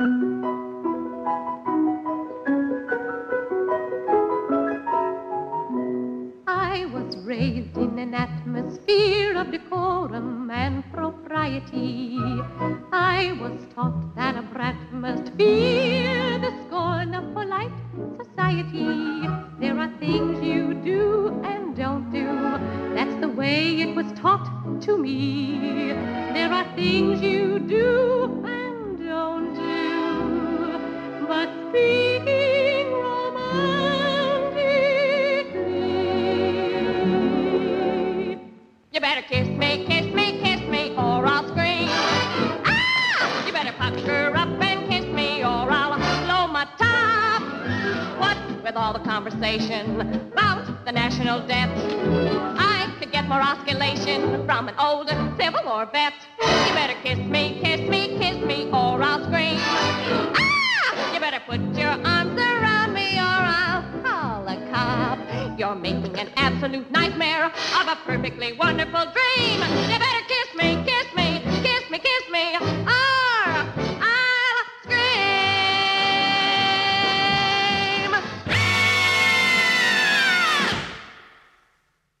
I was raised in an atmosphere of decorum and propriety. I was taught that a brat must fear the scorn of polite society. There are things you do and don't do. That's the way it was taught to me. There are things you do You better kiss me, kiss me, kiss me, or I'll scream. Ah! You better pucker up and kiss me, or I'll blow my top. What with all the conversation about the national debt? I could get more osculation from an old Civil War vet. You better kiss me, kiss me, kiss me, or I'll scream. Ah! You better put You're making an absolute nightmare of a perfectly wonderful dream.